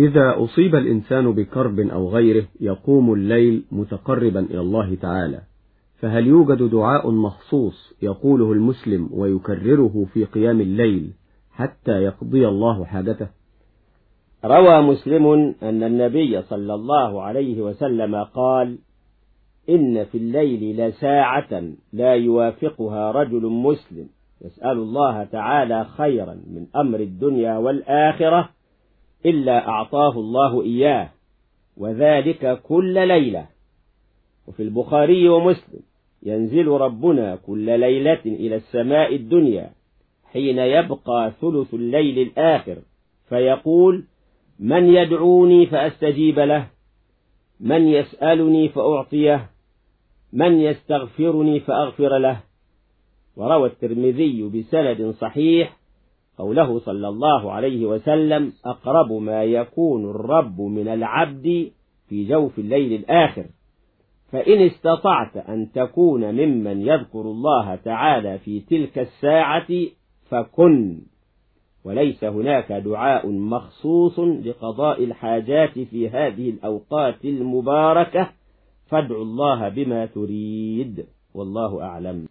إذا أصيب الإنسان بكرب أو غيره يقوم الليل متقربا إلى الله تعالى. فهل يوجد دعاء مخصوص يقوله المسلم ويكرره في قيام الليل حتى يقضي الله حاجته؟ روى مسلم أن النبي صلى الله عليه وسلم قال إن في الليل لساعة لا يوافقها رجل مسلم يسأل الله تعالى خيرا من أمر الدنيا والآخرة إلا أعطاه الله إياه وذلك كل ليلة. وفي البخاري ومسلم ينزل ربنا كل ليلة إلى السماء الدنيا حين يبقى ثلث الليل الآخر فيقول من يدعوني فأستجيب له من يسألني فأعطيه من يستغفرني فأغفر له وروى الترمذي بسند صحيح قوله صلى الله عليه وسلم أقرب ما يكون الرب من العبد في جوف الليل الآخر. فإن استطعت أن تكون ممن يذكر الله تعالى في تلك الساعة فكن. وليس هناك دعاء مخصوص لقضاء الحاجات في هذه الأوقات المباركة فادعوا الله بما تريد والله أعلم.